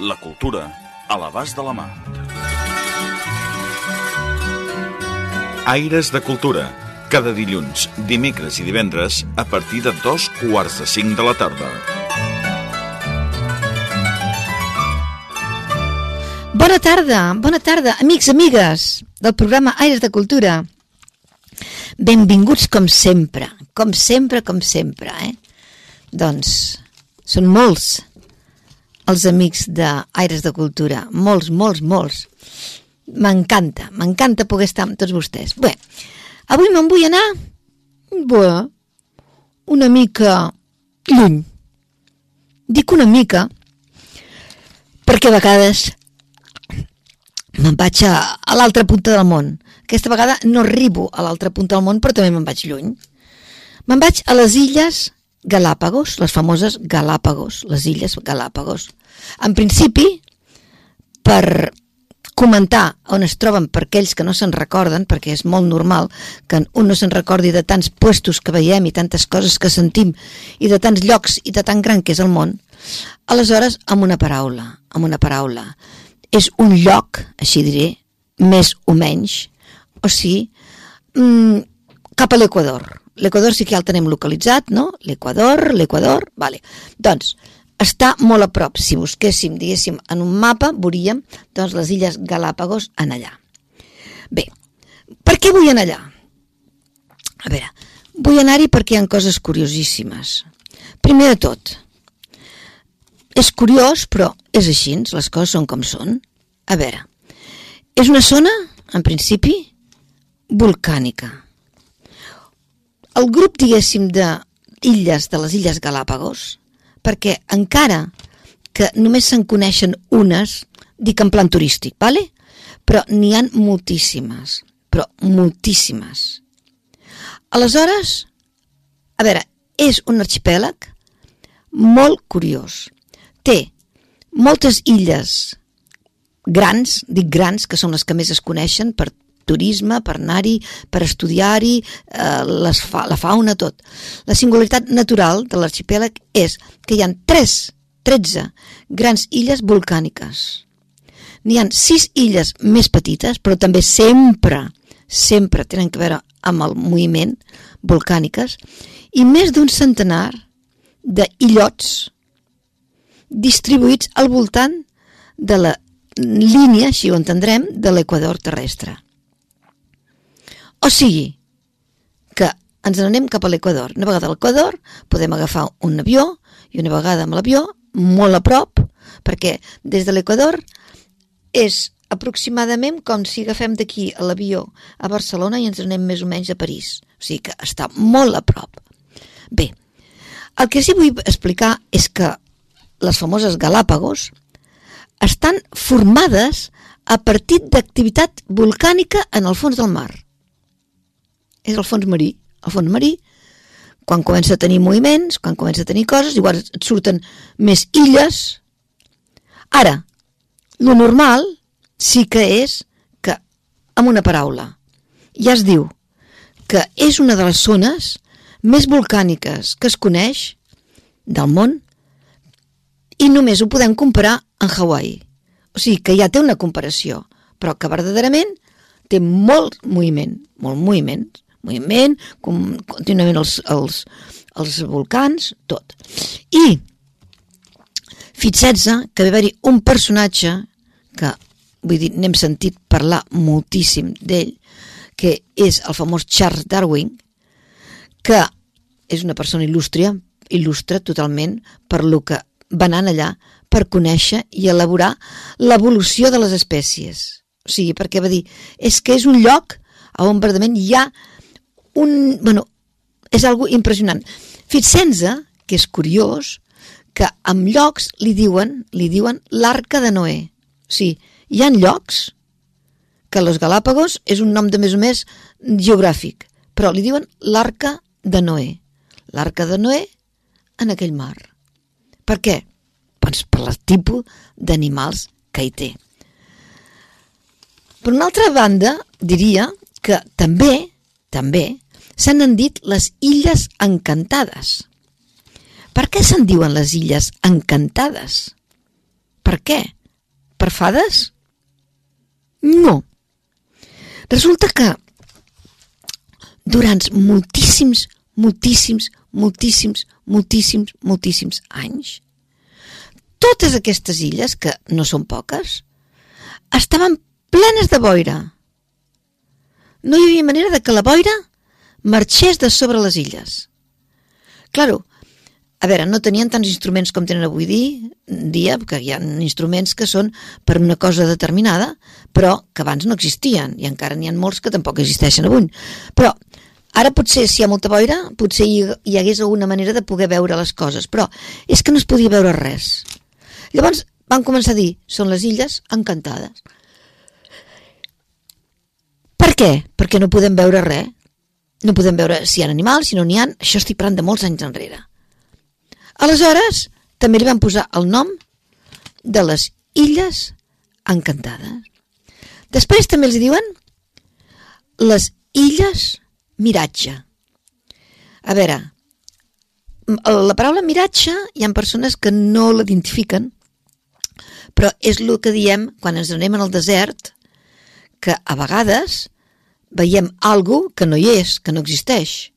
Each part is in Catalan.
La cultura a l'abast de la mà. Aires de Cultura. Cada dilluns, dimecres i divendres a partir de dos quarts de cinc de la tarda. Bona tarda, bona tarda, amics, amigues del programa Aires de Cultura. Benvinguts com sempre, com sempre, com sempre, eh? Doncs són molts els amics d'Aires de Cultura, molts, molts, molts. M'encanta, m'encanta poder estar amb tots vostès. Bé, avui me'n vull anar, bé, una mica lluny. Dic una mica perquè a vegades me'n vaig a, a l'altra punta del món. Aquesta vegada no arribo a l'altra punta del món, però també me'n vaig lluny. Me'n vaig a les illes Galàpagos, les famoses Galàpagos, les illes Galàpagos. En principi, per comentar on es troben per aquells que no se'n recorden, perquè és molt normal que un no se'n recordi de tants puestos que veiem i tantes coses que sentim i de tants llocs i de tan gran que és el món, aleshores, amb una paraula, amb una paraula, és un lloc, així diré, més o menys, o sigui, mmm, cap a l'Equador. L'Equador sí que ja el tenem localitzat, no? L'Equador, l'Equador, vale. Doncs, està molt a prop. Si busquéssim, diguéssim, en un mapa, veuríem doncs, les illes Galàpagos en allà. Bé, per què vull anar allà? A veure, vull anar-hi perquè hi ha coses curiosíssimes. Primer de tot, és curiós, però és així, les coses són com són. A veure, és una zona, en principi, volcànica. El grup, diguéssim, d'illes, de les Illes Galàpagos, perquè encara que només se'n coneixen unes, dic en plan turístic, vale? però n'hi han moltíssimes, però moltíssimes. Aleshores, a veure, és un arxipèlag molt curiós. Té moltes illes grans, dic grans, que són les que més es coneixen per turisme, per anar-hi, per estudiar-hi, eh, fa, la fauna, tot. La singularitat natural de l'arxipèlag és que hi ha 3, 13 grans illes volcàniques. N'hi han 6 illes més petites, però també sempre, sempre tenen que veure amb el moviment volcàniques, i més d'un centenar d'illots distribuïts al voltant de la línia, així ho entendrem, de l'equador terrestre. O sigui, que ens n'anem cap a l'equador. Una vegada a l'equador podem agafar un avió i una vegada amb l'avió molt a prop, perquè des de l'equador és aproximadament com si agafem d'aquí a l'avió a Barcelona i ens anem més o menys a París. O sigui que està molt a prop. Bé, el que sí vull explicar és que les famoses Galàpagos estan formades a partir d'activitat volcànica en el fons del mar. És el fons marí. El fons marí, quan comença a tenir moviments, quan comença a tenir coses, igual et surten més illes. Ara, lo normal sí que és que, amb una paraula, ja es diu que és una de les zones més volcàniques que es coneix del món i només ho podem comparar en Hawaii. O sigui que ja té una comparació, però que verdaderament té molt moviment, molt moviment, moviment, com, contínuament els, els, els volcans, tot. I fixeu-se que va haver-hi un personatge que, vull dir, n'hem sentit parlar moltíssim d'ell, que és el famós Charles Darwin, que és una persona il·lústria, il·lustre totalment per lo que va anar allà per conèixer i elaborar l'evolució de les espècies. O sigui, perquè va dir, és que és un lloc on verdament hi ha un... Bueno, és algo impressionant. Fixem-se que és curiós que amb llocs li diuen li diuen l'arca de Noé. sigui, hi han llocs que los Galàpagos és un nom de més o més geogràfic, però li diuen l'arca de Noé. L'arca de Noé en aquell mar. Per què? Doncs per el tipus d'animals que hi té. Per una altra banda, diria que també, també, se n'han dit les Illes Encantades. Per què se'n diuen les Illes Encantades? Per què? Per fades? No. Resulta que durant moltíssims, moltíssims, moltíssims, moltíssims, moltíssims anys, totes aquestes illes, que no són poques, estaven plenes de boira. No hi havia manera de que la boira marxés de sobre les illes. Claro, a veure, no tenien tants instruments com tenen avui dia, perquè hi ha instruments que són per una cosa determinada, però que abans no existien, i encara n'hi ha molts que tampoc existeixen avui. Però ara potser, si hi ha molta boira, potser hi, hi hagués alguna manera de poder veure les coses, però és que no es podia veure res. Llavors van començar a dir, són les illes encantades. Per què? Perquè no podem veure res. No podem veure si hi ha animals, si no n'hi ha. Això estic parlant de molts anys enrere. Aleshores, també li van posar el nom de les Illes Encantades. Després també els diuen les Illes Miratge. A veure, la paraula miratge hi ha persones que no l'identifiquen, però és el que diem quan ens anem al desert, que a vegades veiem algo que no hi és, que no existeix.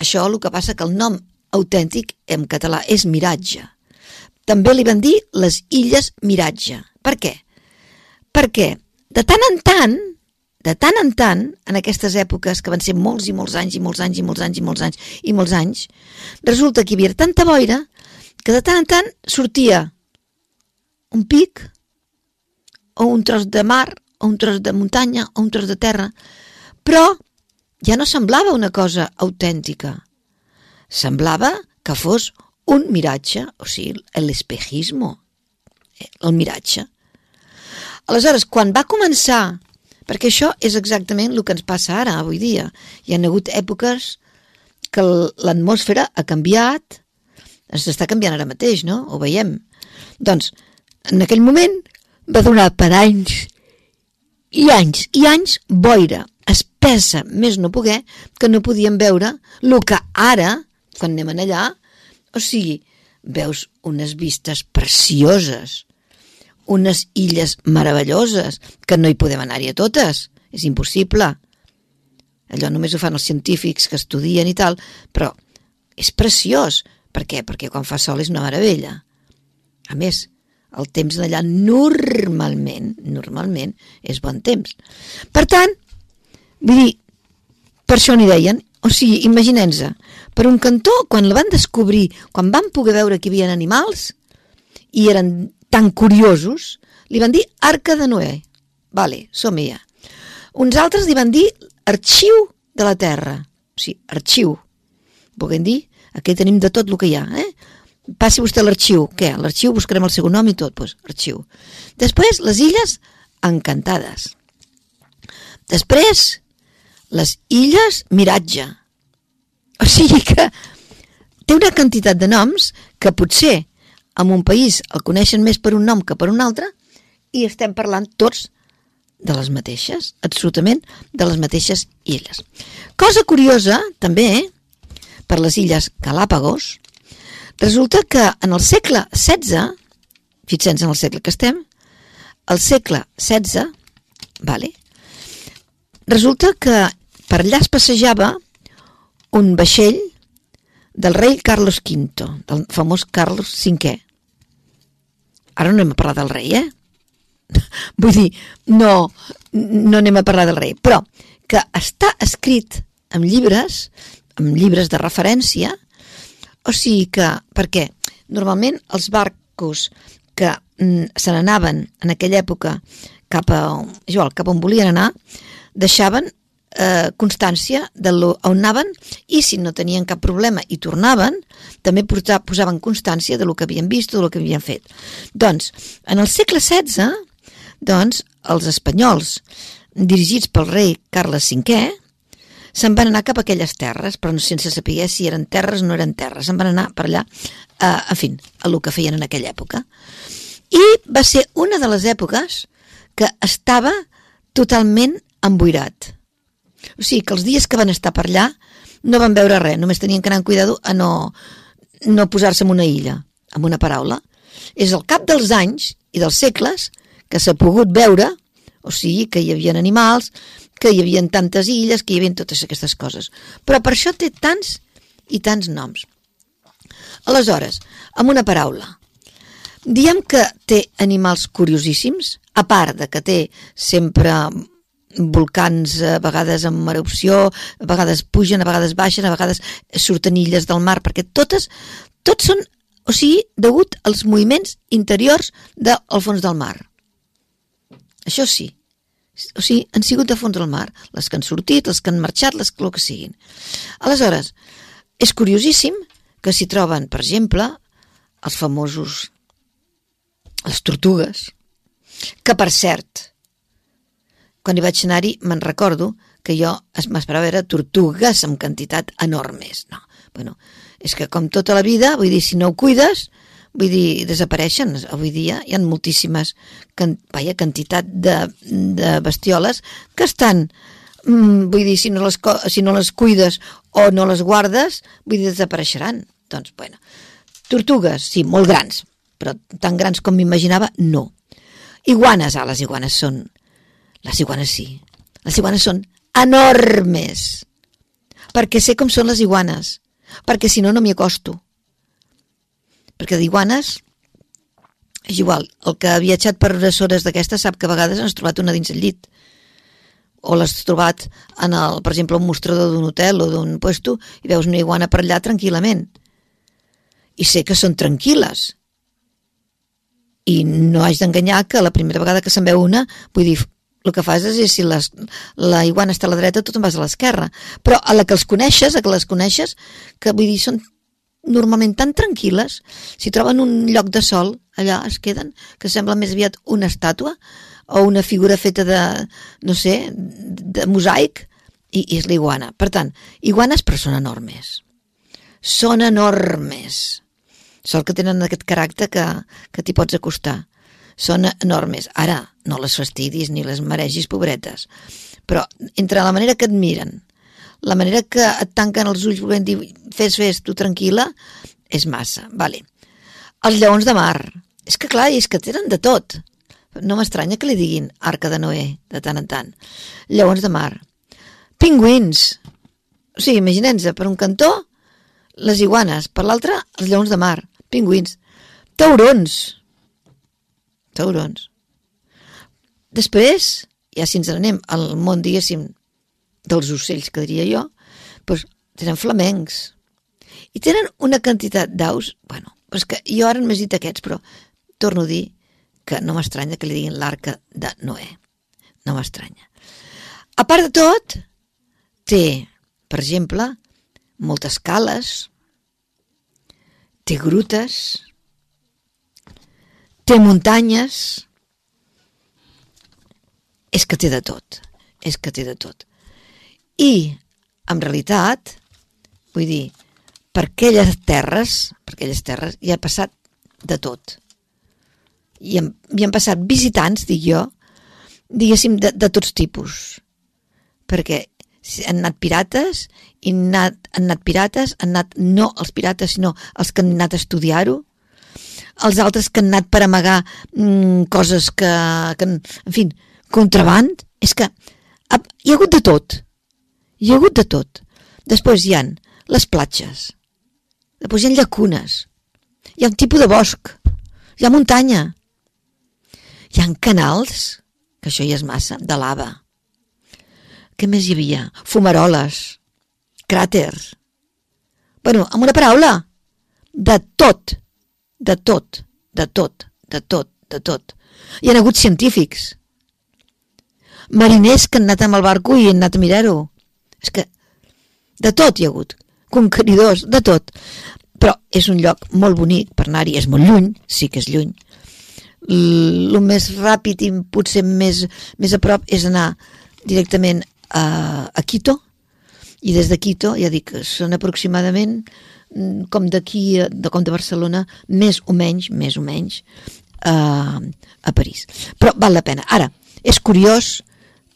Això el que passa que el nom autèntic en català és miratge. També li van dir les illes miratge. Per què? Perquè de tant en tant, de tant en tant, en aquestes èpoques que van ser molts i molts anys i molts anys i molts anys i molts anys i molts anys, resulta que hi havia tanta boira que de tant en tant sortia un pic o un tros de mar o un tros de muntanya o un tros de terra, però ja no semblava una cosa autèntica Semblava que fos un miratge, o sigui, l'espejismo, el miratge. Aleshores, quan va començar, perquè això és exactament el que ens passa ara, avui dia, hi ha hagut èpoques que l'atmosfera ha canviat, s'està canviant ara mateix, no? Ho veiem. Doncs, en aquell moment va donar per anys i anys i anys boira espessa, més no poder, que no podíem veure el que ara quan anem allà, o sigui, veus unes vistes precioses, unes illes meravelloses, que no hi podem anar-hi a totes, és impossible. Allò només ho fan els científics que estudien i tal, però és preciós. Per què? Perquè quan fa sol és una meravella. A més, el temps d'allà normalment, normalment, és bon temps. Per tant, vull dir, per això n'hi deien, o sigui, imaginem-se, per un cantó, quan la van descobrir, quan van poder veure que hi havia animals, i eren tan curiosos, li van dir Arca de Noé. Vale, som-hi Uns altres li van dir Arxiu de la Terra. O sigui, arxiu. Volguem dir, aquí tenim de tot el que hi ha, eh? Passi vostè l'arxiu. Què? L'arxiu buscarem el seu nom i tot, doncs, arxiu. Després, les illes encantades. Després, les illes miratge. O sigui que té una quantitat de noms que potser en un país el coneixen més per un nom que per un altre i estem parlant tots de les mateixes, absolutament de les mateixes illes. Cosa curiosa, també, per les illes Galàpagos, resulta que en el segle XVI, fixem en el segle que estem, el segle XVI, vale, resulta que per allà es passejava un vaixell del rei Carlos V, del famós Carlos V. Ara no anem a parlar del rei, eh? Vull dir, no, no anem a parlar del rei, però que està escrit en llibres, en llibres de referència, o sigui que, perquè normalment els barcos que mm, se n'anaven en aquella època cap a, igual, cap on volien anar, deixaven eh, constància de lo, on anaven i si no tenien cap problema i tornaven, també posaven constància de lo que havien vist, de lo que havien fet. Doncs, en el segle XVI, doncs, els espanyols, dirigits pel rei Carles V, se'n van anar cap a aquelles terres, però no sense saber si eren terres o no eren terres. Se'n van anar per allà, a, en fi, a lo que feien en aquella època. I va ser una de les èpoques que estava totalment emboirat. O sigui, que els dies que van estar per allà no van veure res, només tenien que anar amb cuidado a no, no posar-se en una illa, amb una paraula. És al cap dels anys i dels segles que s'ha pogut veure, o sigui, que hi havia animals, que hi havia tantes illes, que hi havia totes aquestes coses. Però per això té tants i tants noms. Aleshores, amb una paraula, diem que té animals curiosíssims, a part de que té sempre volcans a vegades amb erupció, a vegades pugen, a vegades baixen, a vegades surten illes del mar, perquè totes, tots són, o sigui, degut als moviments interiors del fons del mar. Això sí, o sigui, han sigut de fons del mar, les que han sortit, les que han marxat, les que que siguin. Aleshores, és curiosíssim que s'hi troben, per exemple, els famosos les tortugues, que per cert, quan hi vaig anar-hi me'n recordo que jo m'esperava veure tortugues amb quantitat enormes. No, bueno, és que com tota la vida, vull dir, si no ho cuides, vull dir, desapareixen. Avui dia hi ha moltíssimes, can, vaja, quantitat de, de bestioles que estan, mm, vull dir, si no, les, si no les cuides o no les guardes, vull dir, desapareixeran. Doncs, bueno, tortugues, sí, molt grans, però tan grans com m'imaginava, no. Iguanes, ah, les iguanes són... Les iguanes sí. Les iguanes són enormes. Perquè sé com són les iguanes. Perquè si no, no m'hi acosto perquè d'iguanes és igual, el que ha viatjat per unes hores d'aquestes sap que a vegades has trobat una dins el llit. O l'has trobat en el, per exemple, un mostrador d'un hotel o d'un puesto i veus una iguana per allà tranquil·lament. I sé que són tranquil·les. I no haig d'enganyar que la primera vegada que se'n veu una vull dir, el que fas és, si les, la iguana està a la dreta, tu te'n vas a l'esquerra. Però a la que els coneixes, a que les coneixes, que vull dir, són normalment tan tranquil·les, si troben un lloc de sol, allà es queden, que sembla més aviat una estàtua o una figura feta de, no sé, de mosaic, i, i és l'iguana. Per tant, iguanes però són enormes. Són enormes. Sort que tenen aquest caràcter que, que t'hi pots acostar. Són enormes. Ara, no les fastidis ni les maregis, pobretes. Però entre la manera que et miren, la manera que et tanquen els ulls volent dir fes, fes, tu tranquil·la, és massa. Vale. Els lleons de mar. És que clar, és que tenen de tot. No m'estranya que li diguin arca de Noé, de tant en tant. Lleons de mar. Pingüins. O sigui, imaginem-nos, per un cantó, les iguanes, per l'altre, els lleons de mar. Pingüins. Taurons. Taurons. Després, ja si ens anem al món, diguéssim, dels ocells, que diria jo, doncs tenen flamencs. I tenen una quantitat d'aus, bueno, és que jo ara només dit aquests, però torno a dir que no m'estranya que li diguin l'arca de Noé. No m'estranya. A part de tot, té, per exemple, moltes cales, té grutes, té muntanyes, és que té de tot, és que té de tot. I, en realitat, vull dir, per aquelles terres, per aquelles terres, hi ha passat de tot. I han, hi han passat visitants, dic jo, diguéssim, de, de tots tipus. Perquè han anat pirates, i han anat, han anat pirates, han anat no els pirates, sinó els que han anat a estudiar-ho, els altres que han anat per amagar mm, coses que, que, en fi, contraband, és que ha, hi ha hagut de tot. Hi ha hagut de tot. Després hi han les platges. Després hi ha llacunes. Hi ha un tipus de bosc. Hi ha muntanya. Hi ha canals, que això ja és massa, de lava. Què més hi havia? Fumaroles, cràters. Bueno, amb una paraula, de tot, de tot, de tot, de tot, de tot. Hi ha hagut científics, mariners que han anat amb el barco i han anat a mirar-ho és que de tot hi ha hagut. Conqueridors, de tot. però és un lloc molt bonic per anar-hi, és molt lluny, sí que és lluny. El més ràpid i potser més, més a prop és anar directament a, a Quito, i des de Quito, ja dic, són aproximadament mm, com d'aquí, de, com de Barcelona, més o menys, més o menys, a, a París. Però val la pena. Ara, és curiós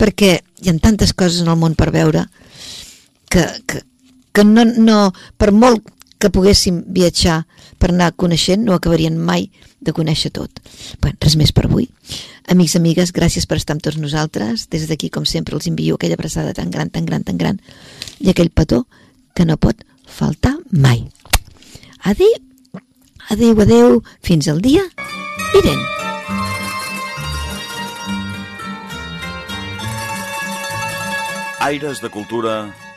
perquè hi ha tantes coses en el món per veure que, que, que no, no, per molt que poguéssim viatjar per anar coneixent, no acabarien mai de conèixer tot. Bé, res més per avui. Amics, amigues, gràcies per estar amb tots nosaltres. Des d'aquí, com sempre, els envio aquella abraçada tan gran, tan gran, tan gran i aquell petó que no pot faltar mai. Adéu, adéu, adéu, fins al dia vinent. Aires de Cultura